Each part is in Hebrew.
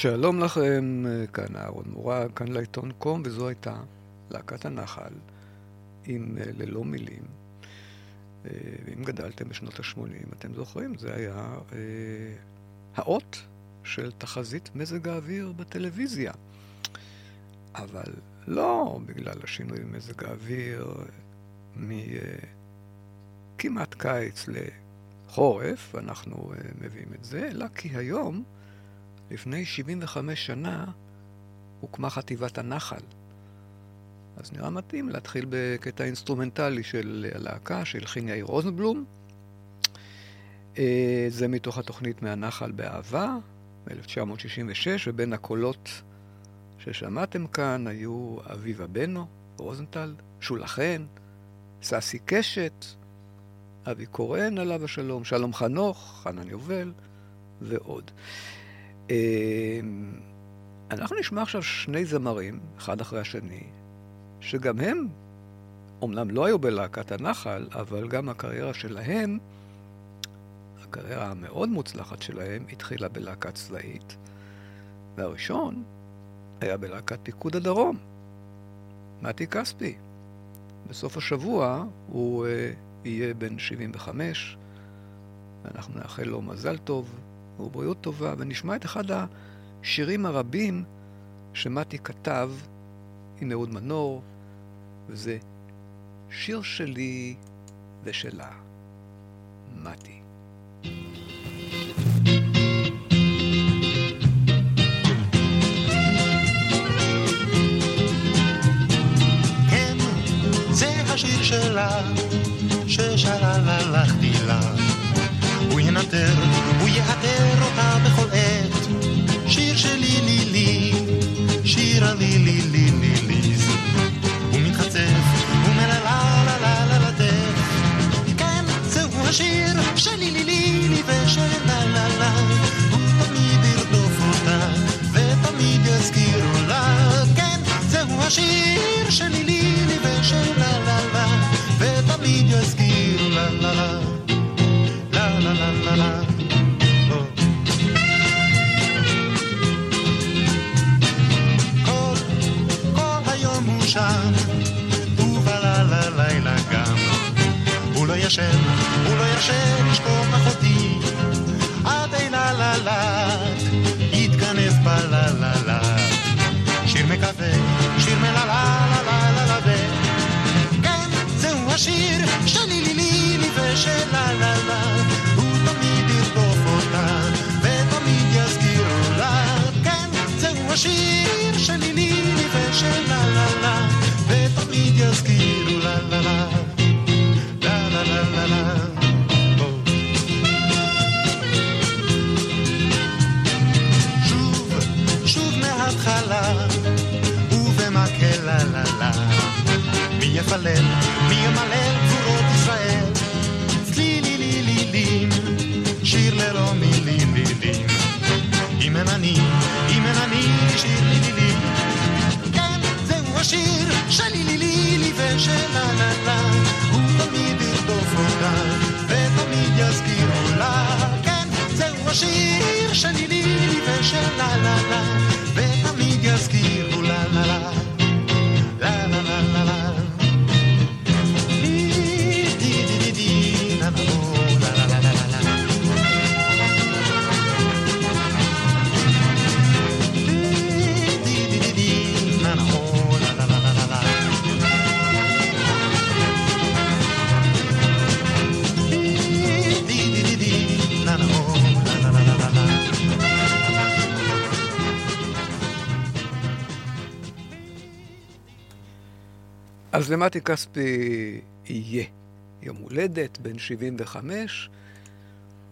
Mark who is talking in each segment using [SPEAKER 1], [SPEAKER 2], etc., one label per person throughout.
[SPEAKER 1] שלום לכם, כאן אהרון מורג, כאן לעיתון קום, וזו הייתה להקת הנחל עם אה, ללא מילים. אה, ואם גדלתם בשנות ה-80, אתם זוכרים, זה היה אה, האות של תחזית מזג האוויר בטלוויזיה. אבל לא בגלל השינוי במזג האוויר מכמעט קיץ לחורף, אנחנו מביאים את זה, אלה כי היום לפני 75 שנה הוקמה חטיבת הנחל. אז נראה מתאים להתחיל בקטע אינסטרומנטלי של הלהקה, שהלחין יאיר רוזנבלום. אה, זה מתוך התוכנית מהנחל באהבה, ב-1966, ובין הקולות ששמעתם כאן היו אביבה בנו, רוזנטל, שולה חן, ססי קשת, אבי קורן עליו השלום, שלום חנוך, חנן יובל ועוד. אמ, אנחנו נשמע עכשיו שני זמרים, אחד אחרי השני, שגם הם, אומנם לא היו בלהקת הנחל, אבל גם הקריירה שלהם, הקריירה המאוד מוצלחת שלהם, התחילה בלהקה צבאית, והראשון היה בלהקת פיקוד הדרום, מתי כספי. בסוף השבוע הוא uh, יהיה בן 75, ואנחנו נאחל לו מזל טוב ובריאות טובה, ונשמע את אחד השירים הרבים שמתי כתב עם אהוד מנור, וזה שיר שלי ושלה, מתי.
[SPEAKER 2] כן, זה השיר שלה, ששרה לה הלכתי. הוא ינטר, הוא יאתר אותה בכל עת. שיר שלי לי לי, שיר הלי לי לי לי לי. הוא מתחצף, הוא מללה לה לה לה לטף. כן, זהו השיר שלי ישן, הוא לא ישן, ישכוח אחותי, עד אינה ללת, יתכנס בללה. שיר מקווה, שיר מללה לה לה לה לה לה כן, זהו השיר שלי לי לי לי ושלה לה לה הוא תמיד ירדוף אותה ותמיד יזכירו לה כן, זהו השיר
[SPEAKER 1] למתי כספי יהיה יום הולדת, בן 75,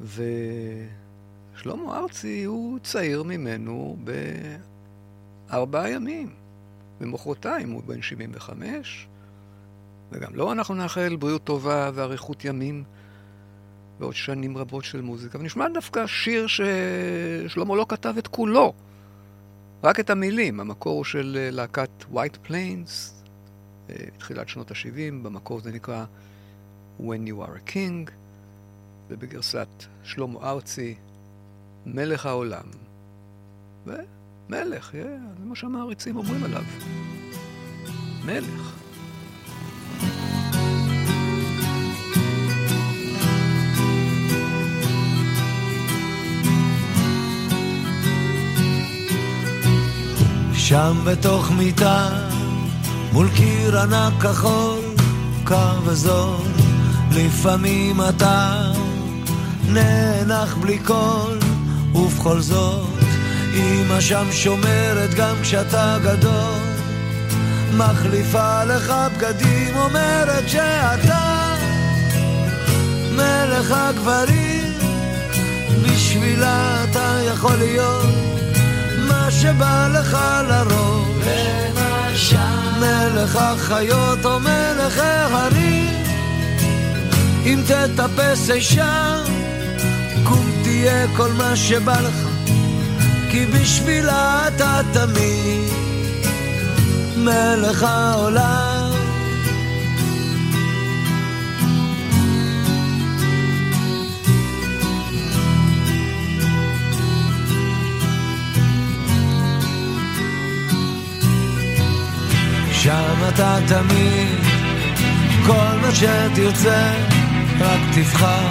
[SPEAKER 1] ושלמה ארצי הוא צעיר ממנו בארבעה ימים. במחרתיים הוא בן 75, וגם לו אנחנו נאחל בריאות טובה ואריכות ימים ועוד שנים רבות של מוזיקה. ונשמע דווקא שיר ששלמה לא כתב את כולו, רק את המילים. המקור הוא של אה, להקת White Plains, אה, תחילת שנות ה-70, במקור זה נקרא When You are a King, ובגרסת שלמה ארצי, מלך העולם. ומלך, yeah, זה מה שהמעריצים אומרים עליו. מלך.
[SPEAKER 3] שם בתוך מיטה, מול קיר ענק כחול, קר וזול, לפעמים אתה נאנח בלי קול, ובכל זאת, אמא שם שומרת גם כשאתה גדול, מחליפה לך בגדים, אומרת שאתה מלך הגברים, בשבילה אתה יכול להיות מה שבא לך לראש. למשל. מלך החיות או מלך ההרים. אם תטפס אי שם, קום תהיה כל מה שבא לך, כי בשבילה אתה תמיד מלך העולם. שם אתה תמיד, כל מה שתרצה, רק תבחר,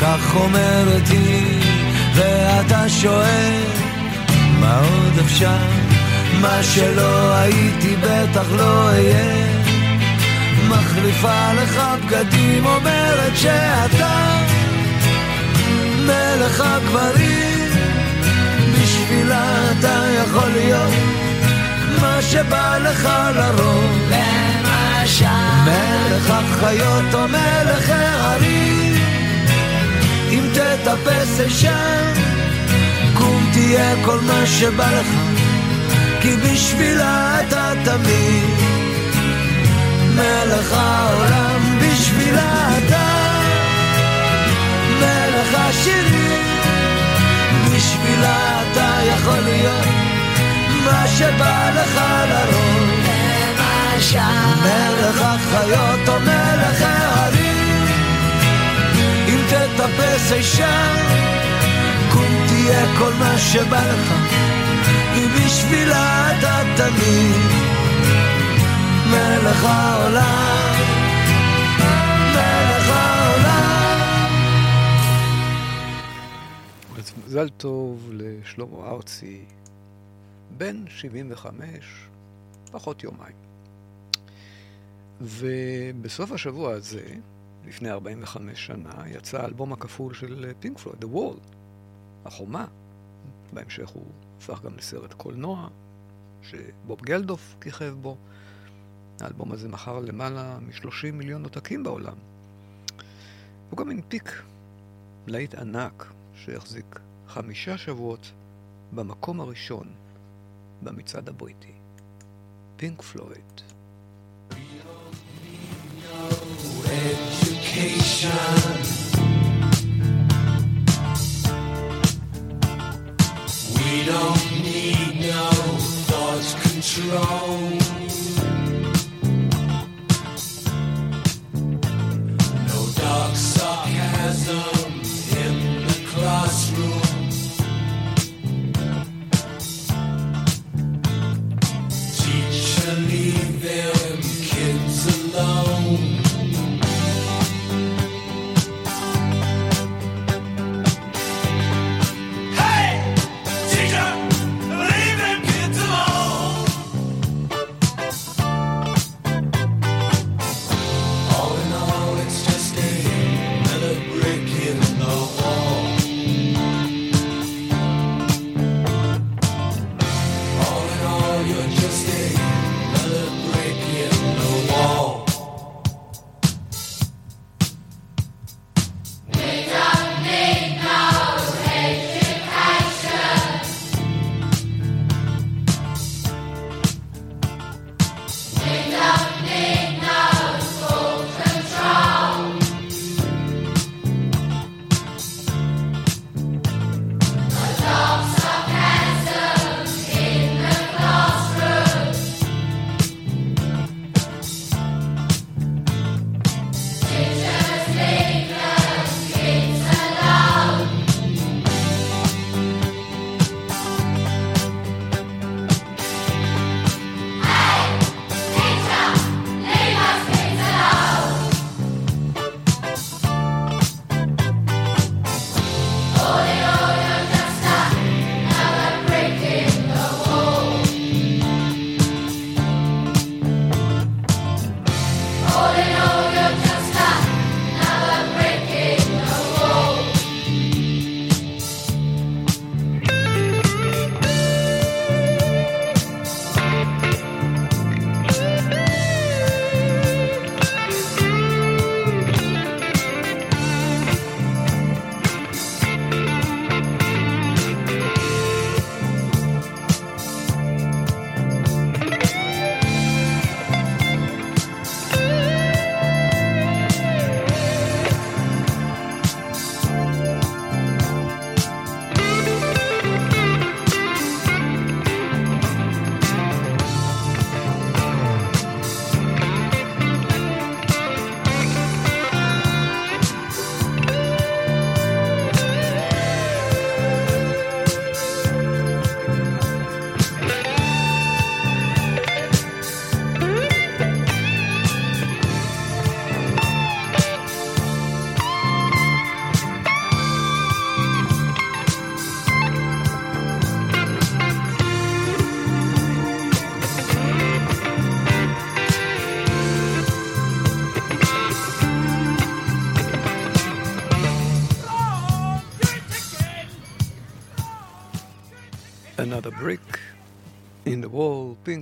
[SPEAKER 3] כך אומרת היא, ואתה שואל, מה עוד אפשר, מה שלא הייתי בטח לא אהיה. מחליפה לך בגדים, אומרת שאתה מלך הגברים. בשבילה אתה יכול להיות שבא לך לרוב. למשל מלך החיות או מלך הערים. אם תטפס אי שם, קום תהיה כל מה שבא לך. כי בשבילה אתה תמיד מלך העולם, בשבילה אתה מלך השירים, בשבילה אתה יכול להיות מה שבא לך לרוב. מלך החיות או מלך הערים, אם תטפס אי שם, קום תהיה כל מה שבא לך. כי בשבילה אתה תמיד מלך העולם, מלך העולם.
[SPEAKER 1] מזל טוב לשלמה ארצי, בן 75, פחות יומיים. ובסוף השבוע הזה, לפני 45 שנה, יצא האלבום הכפול של פינק פלויד, The Wall, החומה. בהמשך הוא הפך גם לסרט קולנוע, שבוב גלדוף כיכב בו. האלבום הזה מכר למעלה מ-30 מיליון עותקים בעולם. הוא גם הנפיק להיט ענק שהחזיק חמישה שבועות במקום הראשון במצעד הבריטי. פינק פלויד. education We don't need no thought control.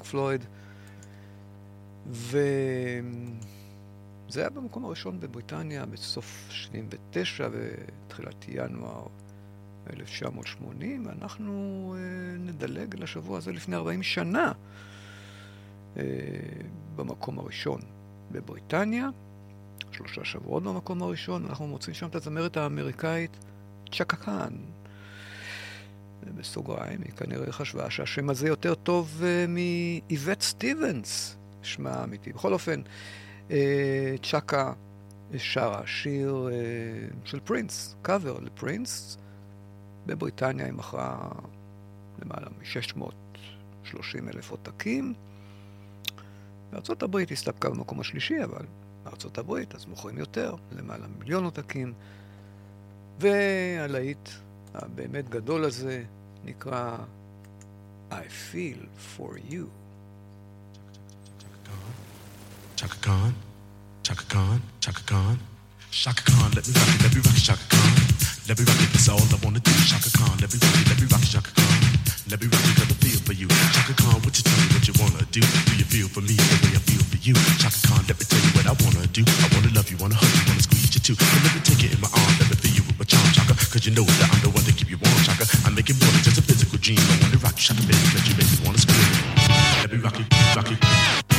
[SPEAKER 1] פינק פלויד, וזה היה במקום הראשון בבריטניה בסוף 79 ותחילת ינואר 1980, ואנחנו אה, נדלג לשבוע הזה לפני 40 שנה אה, במקום הראשון בבריטניה, שלושה שבועות במקום הראשון, אנחנו מוצאים שם את הזמרת האמריקאית צ'קה קאן. בסוגריים, היא כנראה חשבה שהשם הזה יותר טוב uh, מאיווט סטיבנס, שמה האמיתי. בכל אופן, uh, צ'קה שרה שיר uh, של פרינס, קאבר לפרינס. בבריטניה היא מכרה למעלה מ-630 אלף עותקים. בארצות הברית הסתפקה במקום השלישי, אבל הברית אז מוכרים יותר, למעלה ממיליון עותקים. והלהיט הבאמת גדול הזה נקרא I feel for you.
[SPEAKER 4] Chaka Khan, Chaka Khan, Chaka Khan, Chaka Khan, let me rock it, let me rock it, Chaka Khan. Let me rock it, that's all I wanna do. Chaka Khan, let me rock it, let me rock it, Chaka Khan. Let me rock it, cause I feel for you. Chaka Khan, what you tell me what you wanna do? Do you feel for me the way I feel for you? Chaka Khan, let me tell you what I wanna do. I wanna love you, wanna hug you, wanna squeeze you too. And let me take it in my arm, let me feel you my charm, Chaka. Cause you know that I'm the one to keep you warm, Chaka. I make it more than just a physical dream. I wanna rock you, Chaka, baby, let you make me wanna scream. Let me rock it, rock it.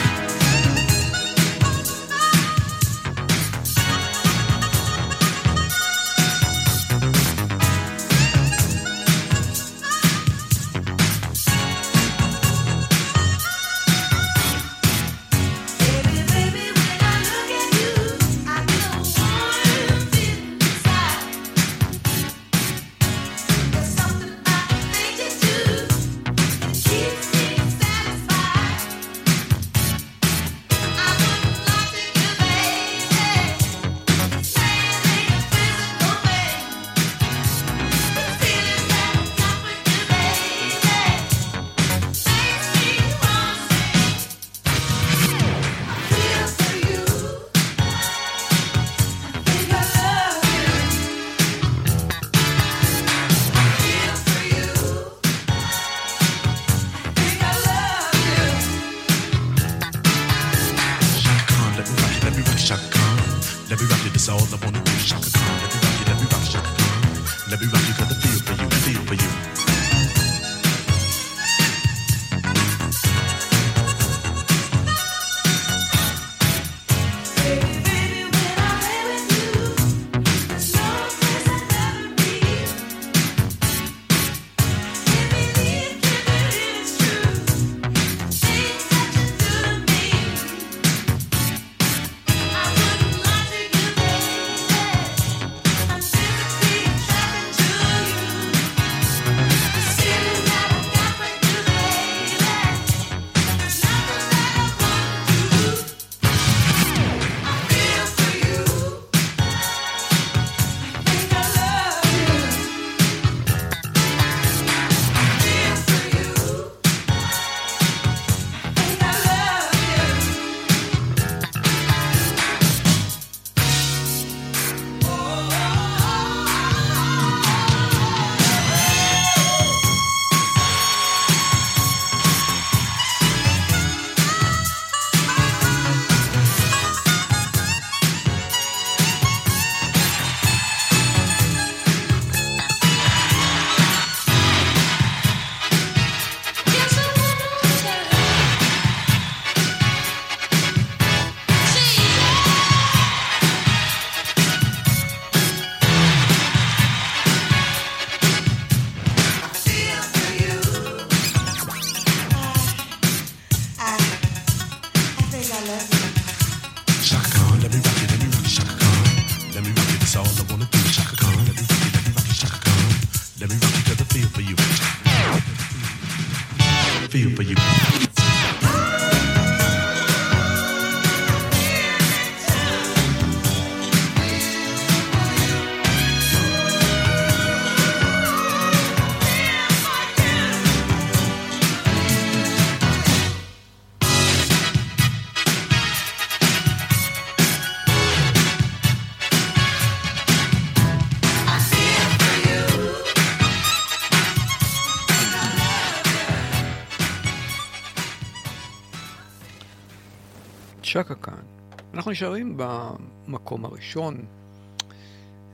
[SPEAKER 1] אנחנו נשארים במקום הראשון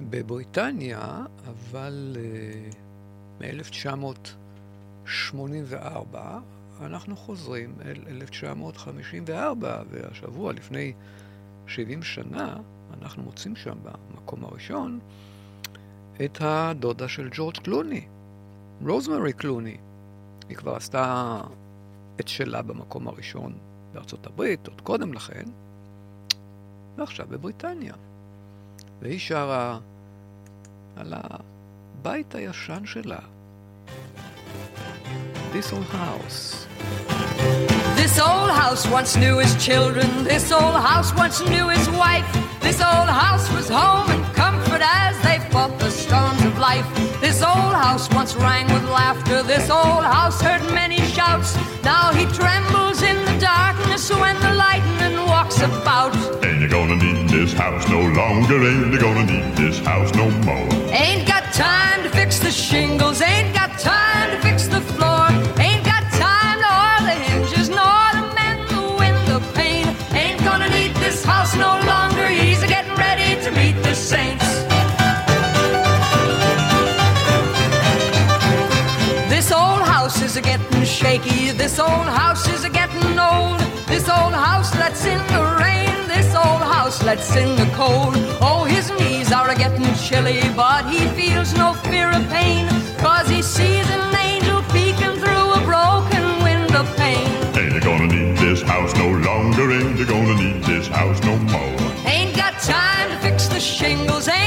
[SPEAKER 1] בבריטניה, אבל uh, מ-1984 אנחנו חוזרים אל 1954, והשבוע לפני 70 שנה אנחנו מוצאים שם במקום הראשון את הדודה של ג'ורג' קלוני, רוזמרי קלוני. היא כבר עשתה את שלה במקום הראשון בארצות הברית, עוד קודם לכן, ועכשיו בבריטניה. והיא שרה על הבית הישן שלה. This old house.
[SPEAKER 5] This old house once knew his children. This old house once knew his wife. This old house was home and comfort as they fought the storms of life. This old house once rang with laughter. This old house heard many shouts. Now he trembles in the darkness when the lightning walks about.
[SPEAKER 6] Ain't you gonna need this house no longer? Ain't you gonna need this house no more?
[SPEAKER 5] Ain't got time to fix the shingles. Ain't got time to fix the floor. Ain't got time to oil the hinges nor to mend the window pane. Ain't gonna need this house no longer. He's a getting ready to meet the saints. This old house is a getting shaky. This old house is a getting old. This old house lets in the rain. This old house lets in the cold. Oh, his knees are a getting chilly, but he feels no fear of pain. Cause he sees an angel peeking through a broken window pane.
[SPEAKER 6] Ain't you gonna need this house no longer? Ain't you gonna need this house no more?
[SPEAKER 5] Ain't got time to fix the shingles, ain't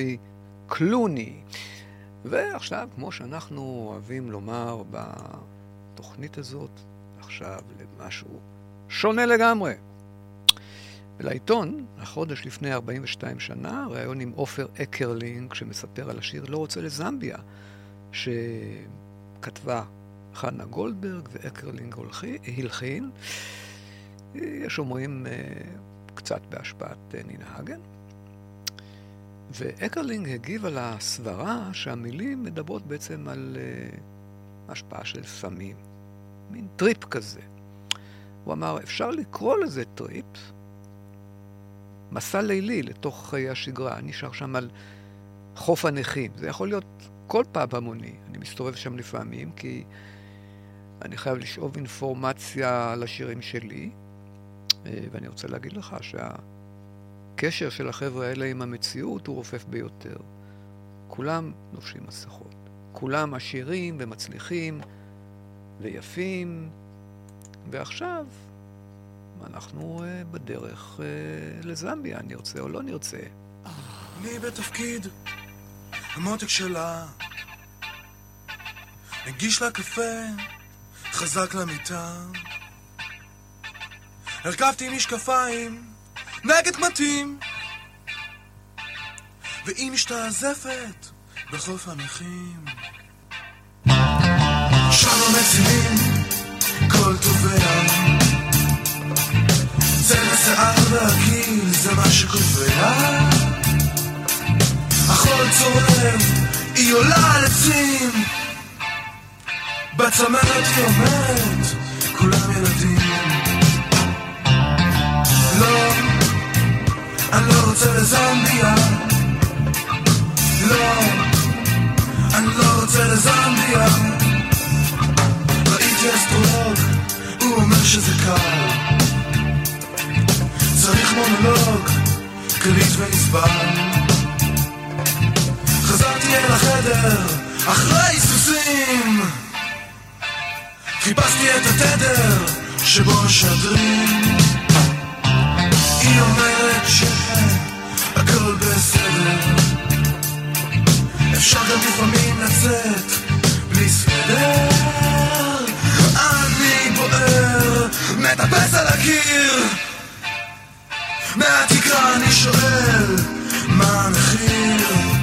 [SPEAKER 1] רוזמרי קלוני. ועכשיו, כמו שאנחנו אוהבים לומר בתוכנית הזאת, עכשיו למשהו שונה לגמרי. ולעיתון, החודש לפני 42 שנה, ראיון עם עופר אקרלינג, שמספר על השיר "לא רוצה לזמביה", שכתבה חנה גולדברג ואקרלינג הלחין. יש אומרים אה, קצת בהשפעת אה, נינה הגן. ואקרלינג הגיב על הסברה שהמילים מדברות בעצם על uh, השפעה של סמים. מין טריפ כזה. הוא אמר, אפשר לקרוא לזה טריפ, מסע לילי לתוך חיי השגרה. אני שר שם על חוף הנכים. זה יכול להיות כל פאב המוני. אני מסתובב שם לפעמים, כי אני חייב לשאוב אינפורמציה על השירים שלי, אה, ואני רוצה להגיד לך שה... הקשר של החבר'ה האלה עם המציאות הוא רופף ביותר. כולם לובשים מסכות. כולם עשירים ומצליחים ויפים, ועכשיו אנחנו uh, בדרך uh, לזמביה, נרצה או לא נרצה.
[SPEAKER 7] אני בתפקיד המותק שלה הגיש לה קפה חזק למיטה הרכבתי משקפיים נגד קמטים והיא משתעזפת בחוף הנכים. שם המצילים כל תובע צבע שיער והגיל זה מה שקובע. החול צורם, היא עולה על עצים. בצמרת היא אומרת, כולם ילדים אני לא רוצה לזמביה לא, אני לא רוצה לזמביה. ראיתי אסטרולוג, הוא אומר שזה קל. צריך מונולוג, קליט ונסבל. חזרתי אל החדר, אחרי סוסים. חיפשתי את התדר שבו משדרים. היא אומרת שהכל בסדר. אפשר גם לפעמים לצאת בלי סדר. אני בוער, מטפס על הקיר. מהתקרה אני שואל, מה המחיר?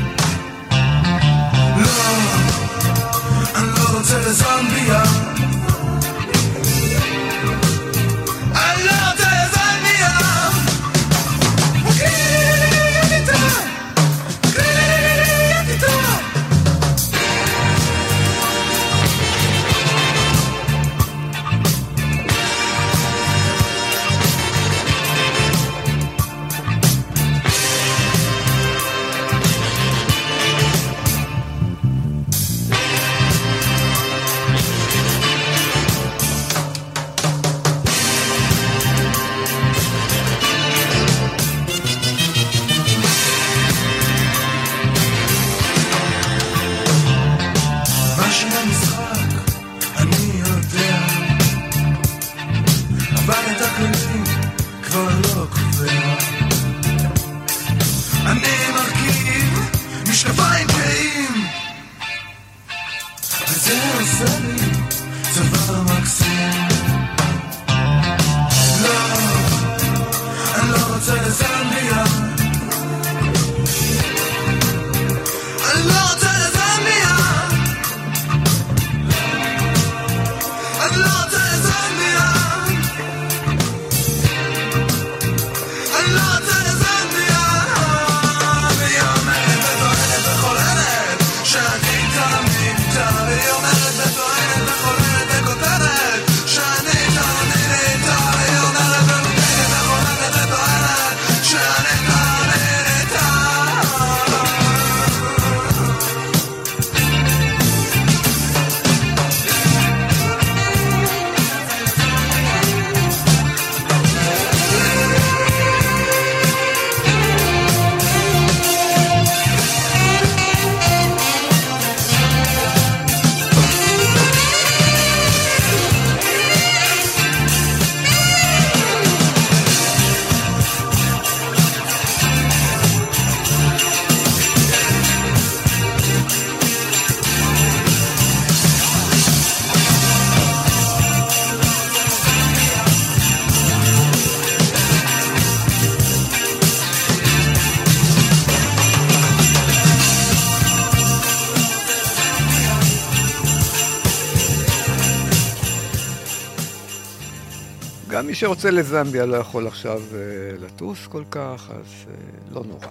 [SPEAKER 1] שרוצה לזמביה לא יכול עכשיו אה, לטוס כל כך, אז אה, לא נורא.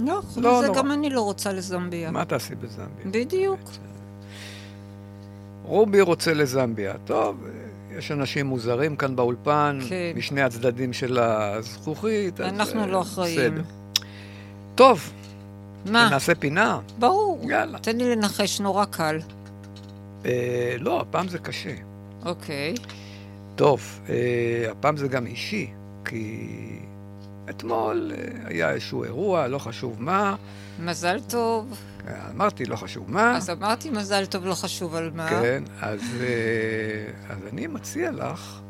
[SPEAKER 8] לא,
[SPEAKER 1] לא
[SPEAKER 8] זה
[SPEAKER 1] נורא.
[SPEAKER 8] גם אני לא רוצה לזמביה.
[SPEAKER 1] מה תעשי בזמביה?
[SPEAKER 8] בדיוק.
[SPEAKER 1] רובי רוצה לזמביה. טוב, אה, יש אנשים מוזרים כאן באולפן,
[SPEAKER 8] כן.
[SPEAKER 1] משני הצדדים של הזכוכית. אז,
[SPEAKER 8] אנחנו
[SPEAKER 1] אה,
[SPEAKER 8] לא אחראים.
[SPEAKER 1] בסדר. טוב,
[SPEAKER 8] מה?
[SPEAKER 1] נעשה פינה.
[SPEAKER 8] ברור.
[SPEAKER 1] יאללה.
[SPEAKER 8] תן לי לנחש, נורא קל.
[SPEAKER 1] אה, לא, הפעם זה קשה.
[SPEAKER 8] אוקיי.
[SPEAKER 1] טוב, אה, הפעם זה גם אישי, כי אתמול אה, היה איזשהו אירוע, לא חשוב מה.
[SPEAKER 8] מזל טוב.
[SPEAKER 1] אה, אמרתי, לא חשוב מה.
[SPEAKER 8] אז אמרתי מזל טוב, לא חשוב על מה.
[SPEAKER 1] כן, אז, אז אני מציע לך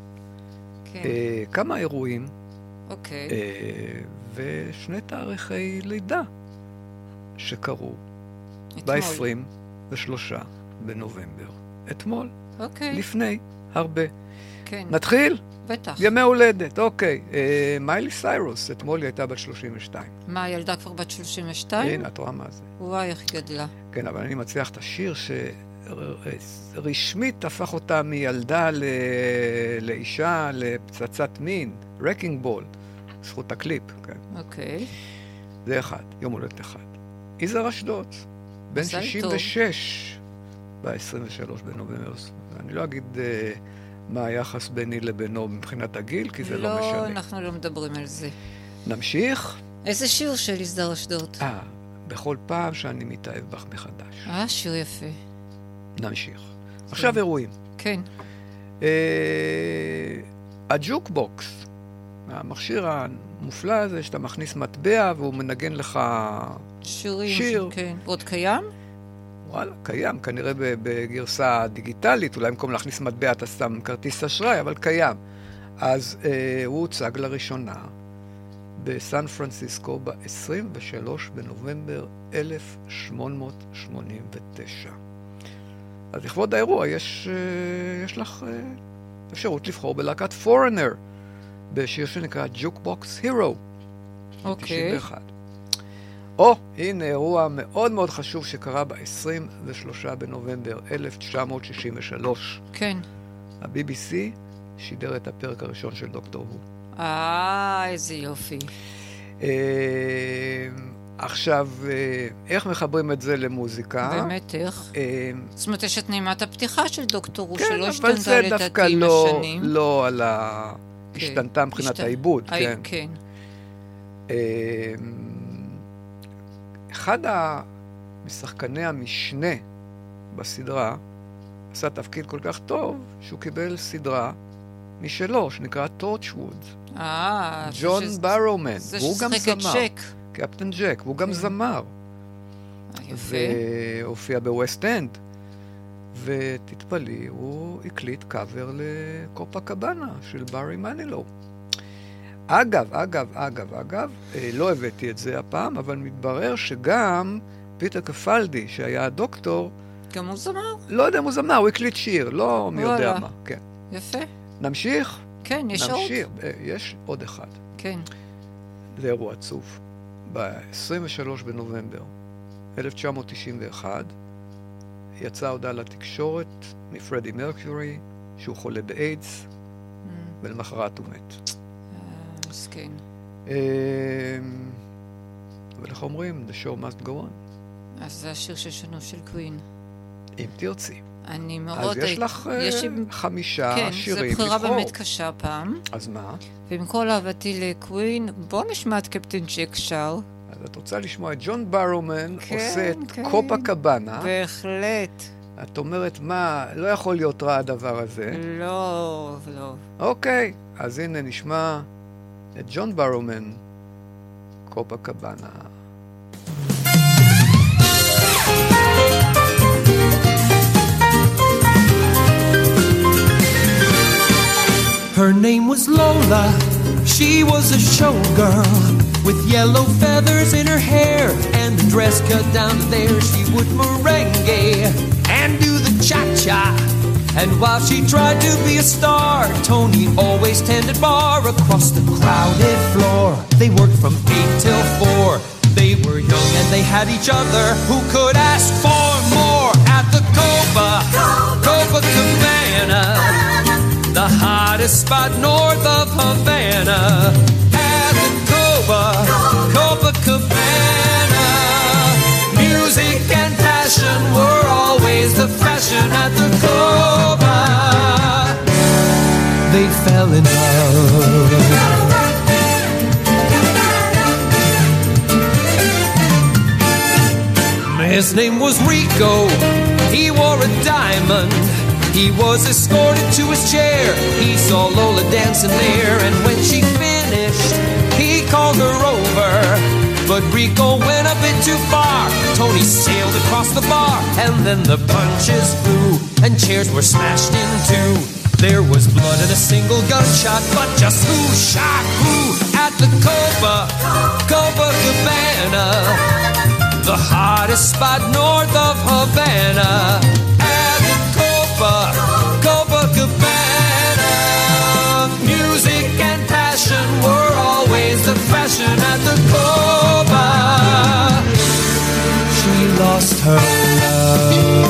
[SPEAKER 8] כן.
[SPEAKER 1] כמה אירועים
[SPEAKER 8] אוקיי.
[SPEAKER 1] ושני תאריכי לידה שקרו
[SPEAKER 8] אתמול.
[SPEAKER 1] ב-23 בנובמבר. אתמול,
[SPEAKER 8] אוקיי.
[SPEAKER 1] לפני הרבה.
[SPEAKER 8] כן.
[SPEAKER 1] נתחיל?
[SPEAKER 8] בטח.
[SPEAKER 1] ימי הולדת, אוקיי. אה, מיילי סיירוס, אתמול היא הייתה בת 32.
[SPEAKER 8] מה, הילדה כבר בת 32?
[SPEAKER 1] הנה, את רואה מה זה.
[SPEAKER 8] וואי, איך היא גדלה.
[SPEAKER 1] כן, אבל אני לך את השיר שרשמית הפך אותה מילדה ל... לאישה לפצצת מין, רקינג בול, זכות הקליפ, כן.
[SPEAKER 8] אוקיי.
[SPEAKER 1] זה אחד, יום הולדת אחד. יזהר אשדוד, בן
[SPEAKER 8] מזל טוב.
[SPEAKER 1] 66 ב-23 בנובמבר. אני לא אגיד אה, מה היחס ביני לבינו מבחינת הגיל, כי זה לא,
[SPEAKER 8] לא,
[SPEAKER 1] משנה.
[SPEAKER 8] אנחנו לא מדברים על זה.
[SPEAKER 1] נמשיך?
[SPEAKER 8] איזה שיר של יזהר אשדוד?
[SPEAKER 1] אה, בכל פעם שאני מתאהב בך מחדש.
[SPEAKER 8] אה, שיר יפה.
[SPEAKER 1] נמשיך. עכשיו אירועים.
[SPEAKER 8] כן.
[SPEAKER 1] אה, הג'וקבוקס, המכשיר המופלא הזה שאתה מכניס מטבע והוא מנגן לך
[SPEAKER 8] שירים.
[SPEAKER 1] שיר.
[SPEAKER 8] כן. עוד קיים?
[SPEAKER 1] וואלה, קיים, כנראה בגרסה דיגיטלית, אולי במקום להכניס מטבע אתה שם כרטיס אשראי, אבל קיים. אז אה, הוא הוצג לראשונה בסן פרנסיסקו ב-23 בנובמבר 1889. אז לכבוד האירוע יש, אה, יש לך אה, אפשרות לבחור בלהקת פורנר, בשיר שנקרא ג'וקבוקס הירו.
[SPEAKER 8] אוקיי.
[SPEAKER 1] 91. או, הנה אירוע מאוד מאוד חשוב שקרה ב-23 בנובמבר 1963.
[SPEAKER 8] כן.
[SPEAKER 1] ה-BBC שידר את הפרק הראשון של דוקטור הו.
[SPEAKER 8] אה, איזה יופי.
[SPEAKER 1] אה, עכשיו, אה, איך מחברים את זה למוזיקה?
[SPEAKER 8] באמת, איך?
[SPEAKER 1] אה,
[SPEAKER 8] זאת אומרת, יש את נעימת הפתיחה של דוקטור הו,
[SPEAKER 1] כן,
[SPEAKER 8] שלא השתנתה לדעתי עם
[SPEAKER 1] לא,
[SPEAKER 8] השנים.
[SPEAKER 1] לא על ה...
[SPEAKER 8] כן.
[SPEAKER 1] השתנתה מבחינת העיבוד, כן.
[SPEAKER 8] כן.
[SPEAKER 1] אחד משחקני המשנה בסדרה עשה תפקיד כל כך טוב, שהוא קיבל סדרה משלו, שנקרא טורצ'ווד.
[SPEAKER 8] אה,
[SPEAKER 1] ג'ון ברומן,
[SPEAKER 8] זה
[SPEAKER 1] גם
[SPEAKER 8] את
[SPEAKER 1] זמר.
[SPEAKER 8] ג'ק.
[SPEAKER 1] קפטן ג'ק, והוא גם
[SPEAKER 8] כן.
[SPEAKER 1] זמר.
[SPEAKER 8] אה, יפה.
[SPEAKER 1] והופיע בווסט אנד. ותתפלאי, הוא הקליט קאבר לקופקבאנה של ברי מנילוו. אגב, אגב, אגב, אגב, אה, לא הבאתי את זה הפעם, אבל מתברר שגם פיטר קפלדי, שהיה הדוקטור,
[SPEAKER 8] גם הוא זמר?
[SPEAKER 1] לא יודע אם הוא זמר, הוא הקליט שיר, לא מי יודע. מה. כן.
[SPEAKER 8] יפה.
[SPEAKER 1] נמשיך?
[SPEAKER 8] כן, יש עוד?
[SPEAKER 1] נמשיך. אה, יש עוד אחד.
[SPEAKER 8] כן.
[SPEAKER 1] זה אירוע עצוב. ב-23 בנובמבר 1991 יצאה הודעה לתקשורת מפרדי מרקיורי שהוא חולה באיידס, ולמחרת הוא מת.
[SPEAKER 8] אה, מסכן.
[SPEAKER 1] אמ, אבל איך אומרים? The show must go on,
[SPEAKER 8] אז זה השיר ששנו של קווין.
[SPEAKER 1] אם תרצי.
[SPEAKER 8] אני מאוד...
[SPEAKER 1] אז יש לך אה,
[SPEAKER 8] יש לי-
[SPEAKER 1] חמישה
[SPEAKER 8] כן,
[SPEAKER 1] שירים
[SPEAKER 8] זו
[SPEAKER 1] לבחור.
[SPEAKER 8] בחירה באמת קשה הפעם.
[SPEAKER 1] אז מה?
[SPEAKER 8] ועם כל אהבתי לקווין, בוא נשמע את קפטן ג'ק שר.
[SPEAKER 1] אז את רוצה לשמוע את ג'ון ברומן
[SPEAKER 8] כן,
[SPEAKER 1] עושה את
[SPEAKER 8] כן.
[SPEAKER 1] קופה קבאנה.
[SPEAKER 8] בהחלט.
[SPEAKER 1] את אומרת, מה, לא יכול להיות רע הדבר הזה.
[SPEAKER 8] לא, לא.
[SPEAKER 1] אוקיי, אז הנה נשמע at John Barrowman, Copacabana.
[SPEAKER 9] Her name was Lola. She was a showgirl with yellow feathers in her hair and a dress cut down to there. She would merengue and do the cha cha and while she tried to be a star, Tony always tended bar across the crowded floor. They worked from eight till four. They were young and they had each other. Who could ask for more at the Copa, Copa Cabana? The hottest spot north of Havana At the Copa, Copacabana Music and were always the fashion at the They fell in love His name was Rico. He wore a diamond. He was escorted to his chair. He saw Lola dancing there, and when she finished, he called her over. But Rico went a bit too far. Tony sailed across the bar, and then the punches flew, and chairs were smashed in two. There was blood and a single gunshot, but just who shot who at the Copa, Copa Cabana? The hottest spot north of Havana At the Copa, Copacabana Music and passion were always the fashion at the Copa lost her love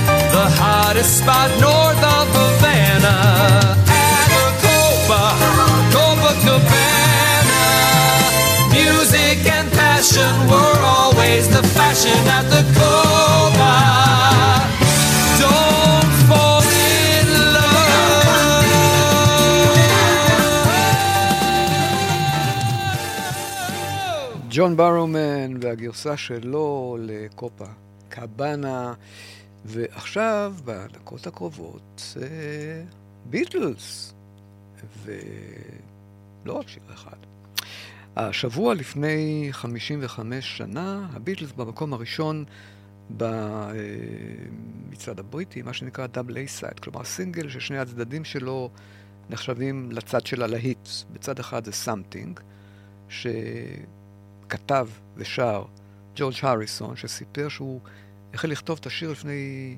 [SPEAKER 9] hottest spot north of Havana. At the Copa, Copa Cabana, music and passion were always the fashion at the Copa. Don't fall in
[SPEAKER 1] ג'ון ברומן והגרסה שלו לקופה קבאנה, ועכשיו, בדקות הקרובות, אה, ביטלס, ולא רק שיר אחד. השבוע לפני 55 שנה, הביטלס במקום הראשון במצעד הבריטי, מה שנקרא double A-side, כלומר סינגל ששני הצדדים שלו נחשבים לצד של הלהיט. בצד אחד זה Something, שכתב ושר ג'ורג' הריסון, שסיפר שהוא החל לכתוב את השיר לפני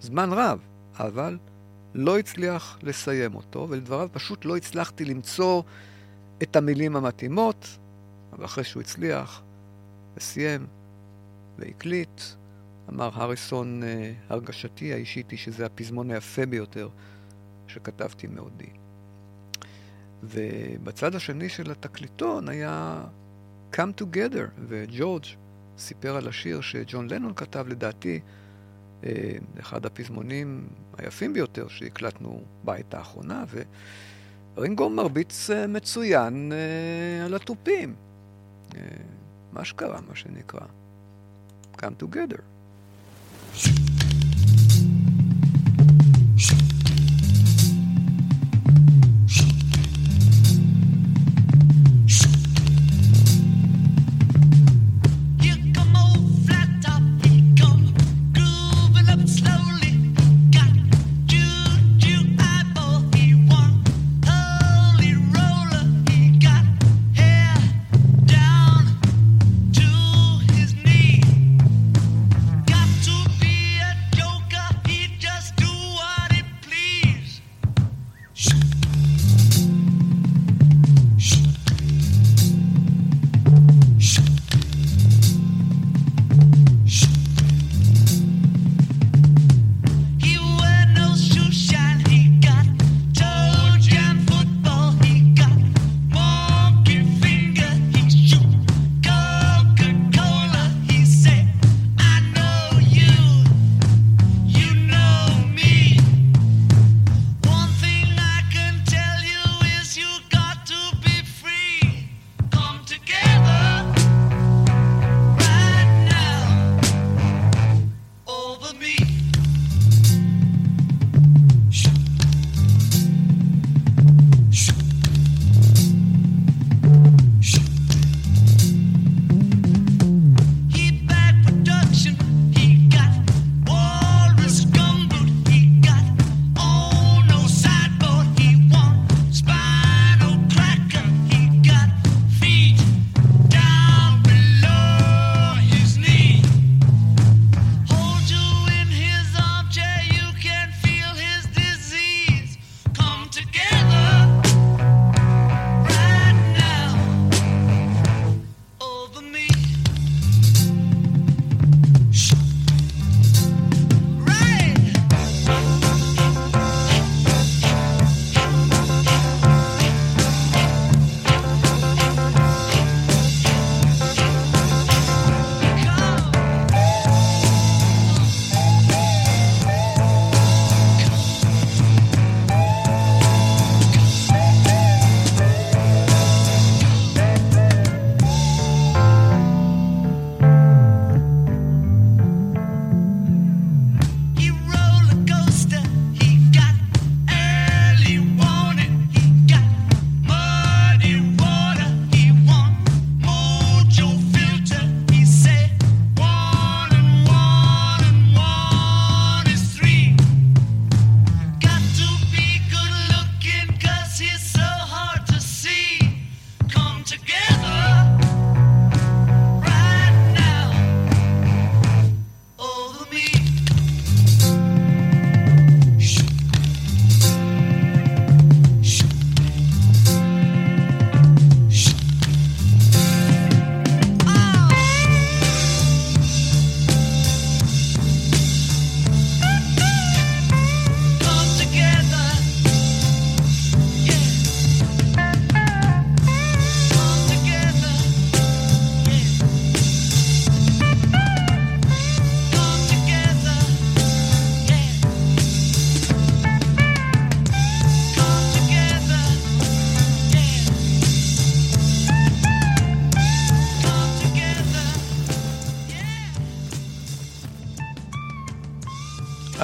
[SPEAKER 1] זמן רב, אבל לא הצליח לסיים אותו, ולדבריו פשוט לא הצלחתי למצוא את המילים המתאימות, אבל אחרי שהוא הצליח, וסיים והקליט, אמר הריסון, אה, הרגשתי האישית היא שזה הפזמון היפה ביותר שכתבתי מעודי. ובצד השני של התקליטון היה Come Together, וג'ורג' סיפר על השיר שג'ון לנון כתב, לדעתי, אה, אחד הפזמונים היפים ביותר שהקלטנו בעת האחרונה, ורינגו מרביץ אה, מצוין אה, על התופים. מה שקרה, מה שנקרא. Come Together.
[SPEAKER 10] Got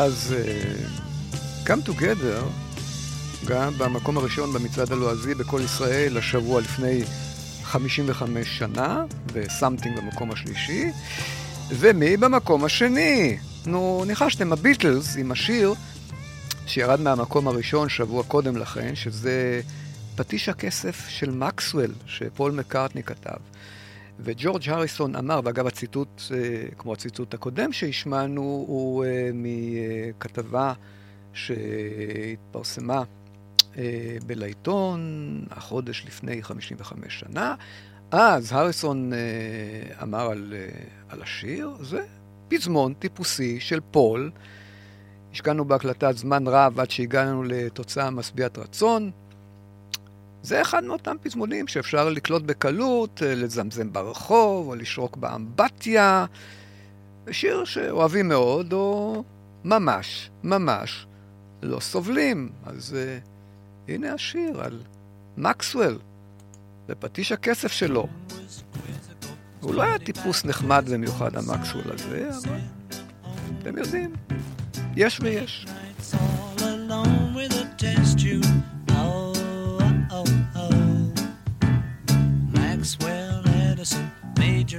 [SPEAKER 10] אז uh, Come Together, גם במקום הראשון במצעד הלועזי בכל ישראל, השבוע לפני 55 שנה, ו-Something במקום השלישי, ומי במקום השני? נו, ניחשתם, הביטלס עם השיר שירד מהמקום הראשון שבוע קודם לכן, שזה פטיש הכסף של מקסוול, שפול מקארטני כתב. וג'ורג' הריסון אמר, ואגב הציטוט, אה, כמו הציטוט הקודם שהשמענו, הוא אה, מכתבה שהתפרסמה אה, בלעיתון החודש לפני 55 שנה. אז הריסון אמר על, על השיר, זה פזמון טיפוסי של פול. השקענו בהקלטת זמן רב עד שהגענו לתוצאה משביעת רצון. זה אחד מאותם פזמונים שאפשר לקלוט בקלות, אה, לזמזם ברחוב, או לשרוק באמבטיה. שיר שאוהבים מאוד, או ממש, ממש לא סובלים. אז uh, הנה השיר על מקסוול, ופטיש הכסף שלו. הוא לא היה טיפוס נחמד במיוחד, המקסוול הזה, אבל אתם יודעים, יש ויש.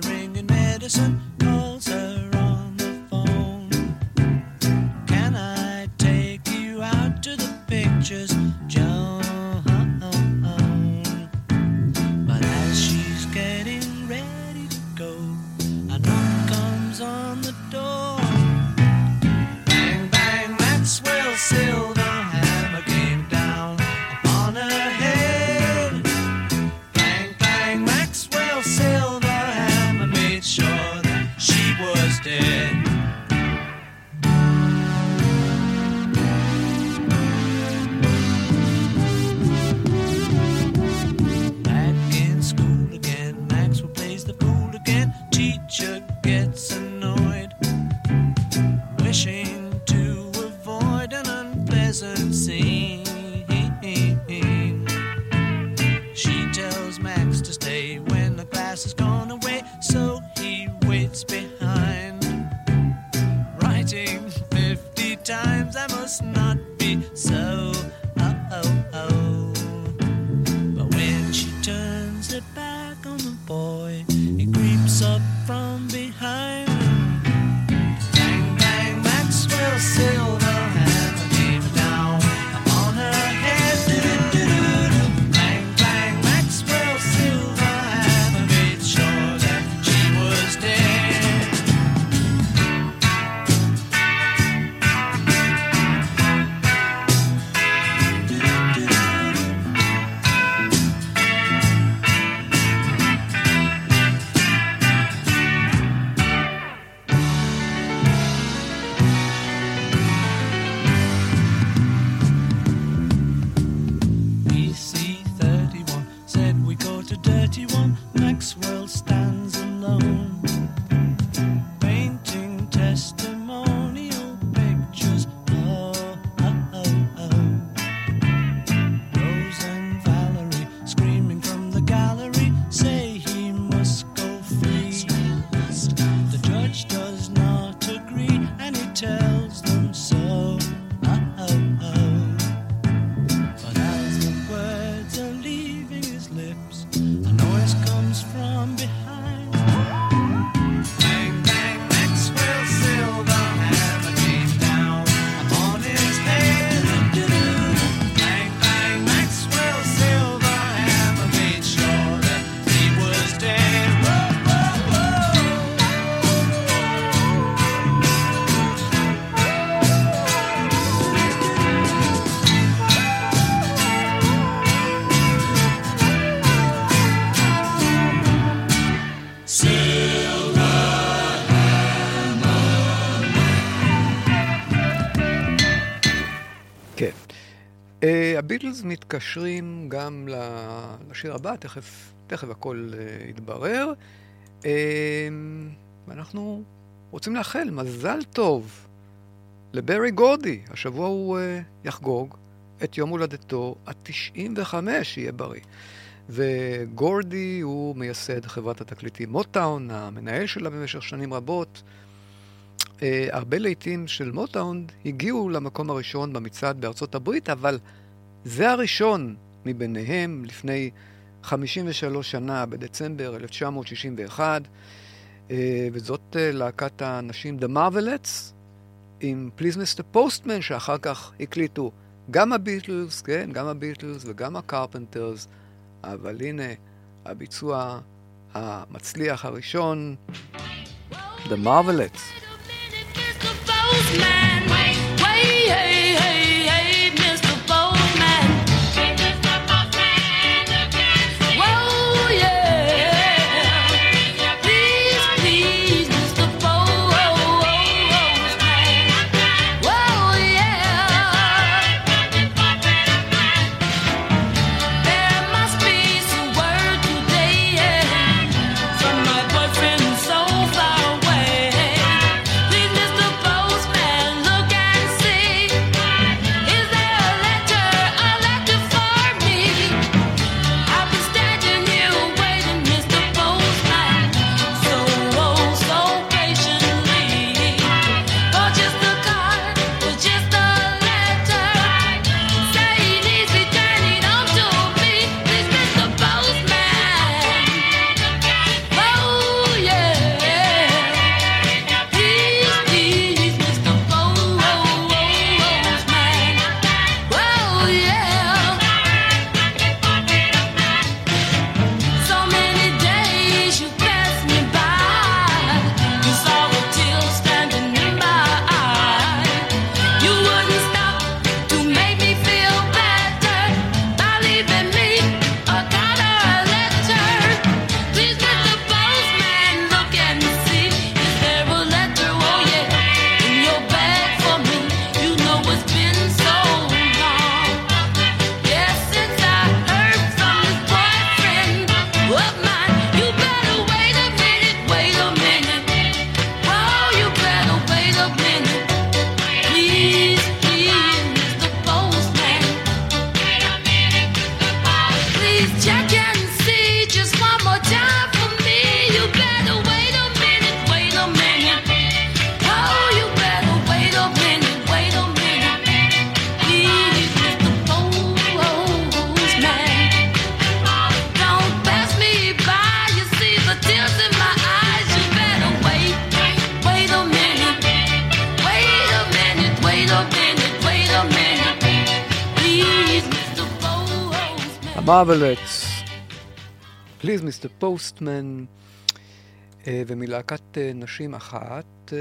[SPEAKER 11] conjuring and
[SPEAKER 10] medicine Uh, הביטלס מתקשרים גם לשיר הבא, תכף, תכף הכל uh, יתברר. Uh, ואנחנו רוצים לאחל מזל טוב לברי גורדי. השבוע הוא uh, יחגוג את יום הולדתו ה-95, יהיה בריא. וגורדי הוא מייסד חברת התקליטים מוטאון, המנהל שלה במשך שנים רבות.
[SPEAKER 1] אה, הרבה להיטים של מוטאון הגיעו למקום הראשון במצעד בארצות הברית, אבל זה הראשון מביניהם לפני 53 שנה, בדצמבר 1961, אה, וזאת אה, להקת הנשים The Marvelettes, עם Please Mr. Postman, שאחר כך הקליטו גם הביטלס, כן, גם הביטלס וגם הקרפנטרס, אבל הנה הביצוע המצליח הראשון, The Marvelettes.
[SPEAKER 10] Wait, wait, hey, hey,
[SPEAKER 1] המרבלטס, פליז מיסטר פוסטמן, ומלהקת אה, נשים אחת אה,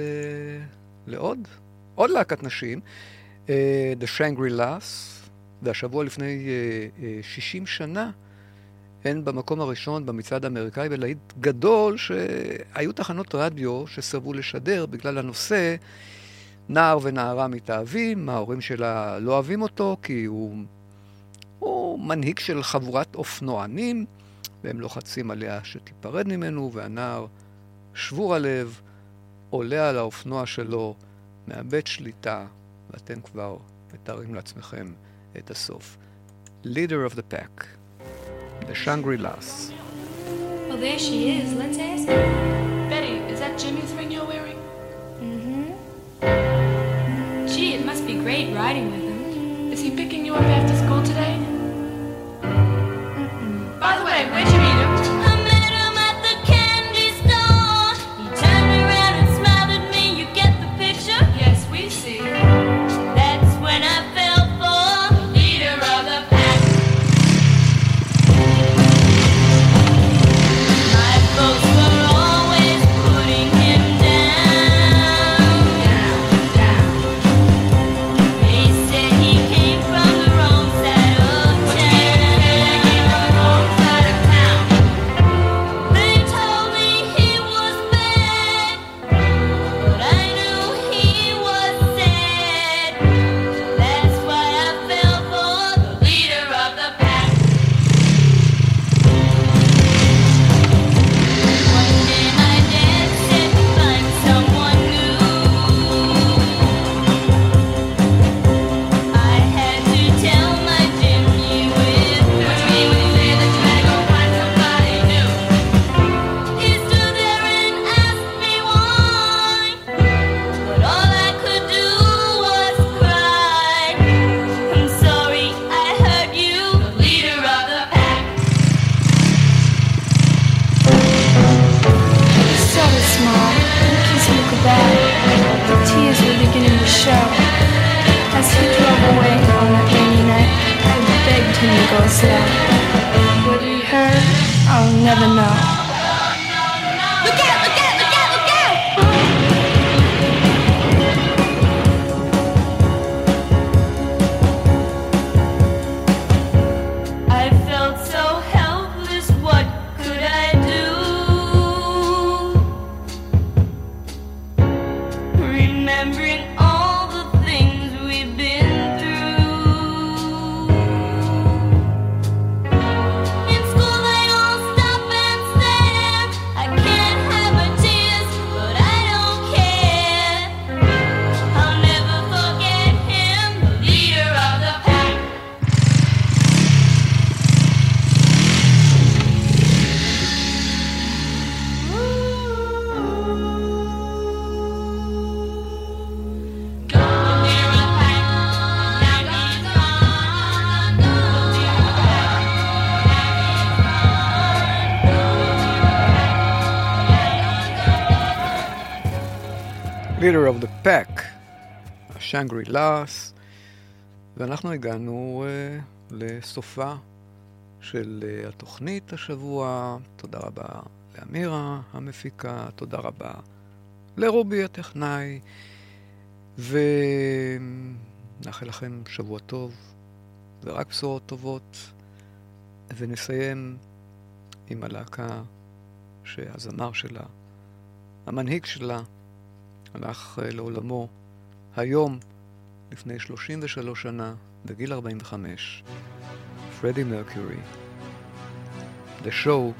[SPEAKER 1] לעוד, עוד להקת נשים, אה, The Shangri-Las, והשבוע לפני אה, אה, 60 שנה, הן במקום הראשון במצעד האמריקאי בלהיט גדול, שהיו תחנות רדיו שסרבו לשדר בגלל הנושא. נער ונערה מתאהבים, ההורים שלה לא אוהבים אותו כי הוא הוא מנהיג של חבורת אופנוענים, והם לוחצים עליה שתיפרד ממנו, והנער שבור הלב, עולה על האופנוע שלו, מאבד שליטה, ואתם כבר מתארים לעצמכם את הסוף. Leader of the Pack, The Shangri-Las.
[SPEAKER 12] Well, there she is. Let's ask her. Betty, is that Jimmy's ring you're wearing? Mm-hmm. Gee, it must be great riding with him. Is he picking you up after school today? By the way, where'd you meet
[SPEAKER 10] leader of the pack,
[SPEAKER 1] השנגרי לאס, ואנחנו הגענו uh, לסופה של uh, התוכנית השבוע. תודה רבה לאמירה המפיקה, תודה רבה לרובי הטכנאי, ונאחל לכם שבוע טוב ורק בשורות טובות, ונסיים עם הלהקה שהזמר שלה, המנהיג שלה, הלך אה, לעולמו היום, לפני 33 שנה, בגיל 45, פרדי מרקיורי. The show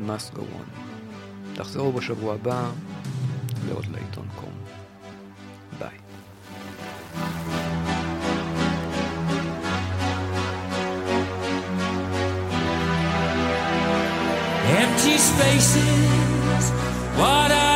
[SPEAKER 1] must go on. תחזרו בשבוע הבא לעוד לעיתון קום. ביי.
[SPEAKER 9] Empty spaces, what for?